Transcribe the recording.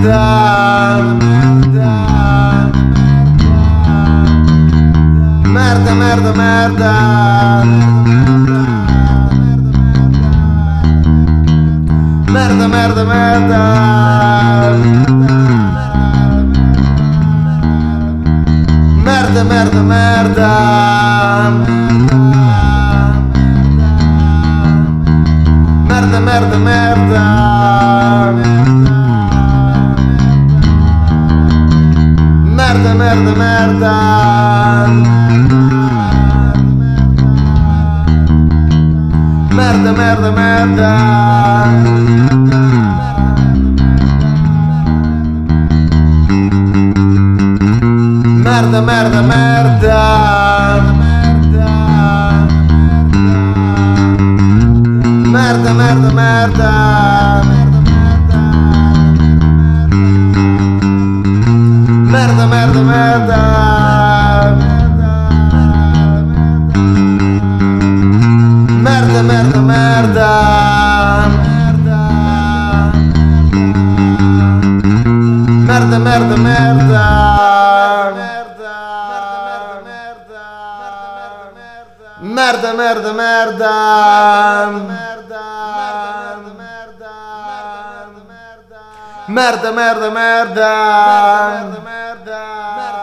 merda, merda, merda, merda. Merda, merda, merda. Merda, merda, merda. Merda, Merda, merda, merda. Merda, merda, merda. Merda, merda, merda. Merda, merda, merda. Merda, merda, merda. Merda, merda, merda. Merda, merda, merda. Merda, merda, merda. Merda.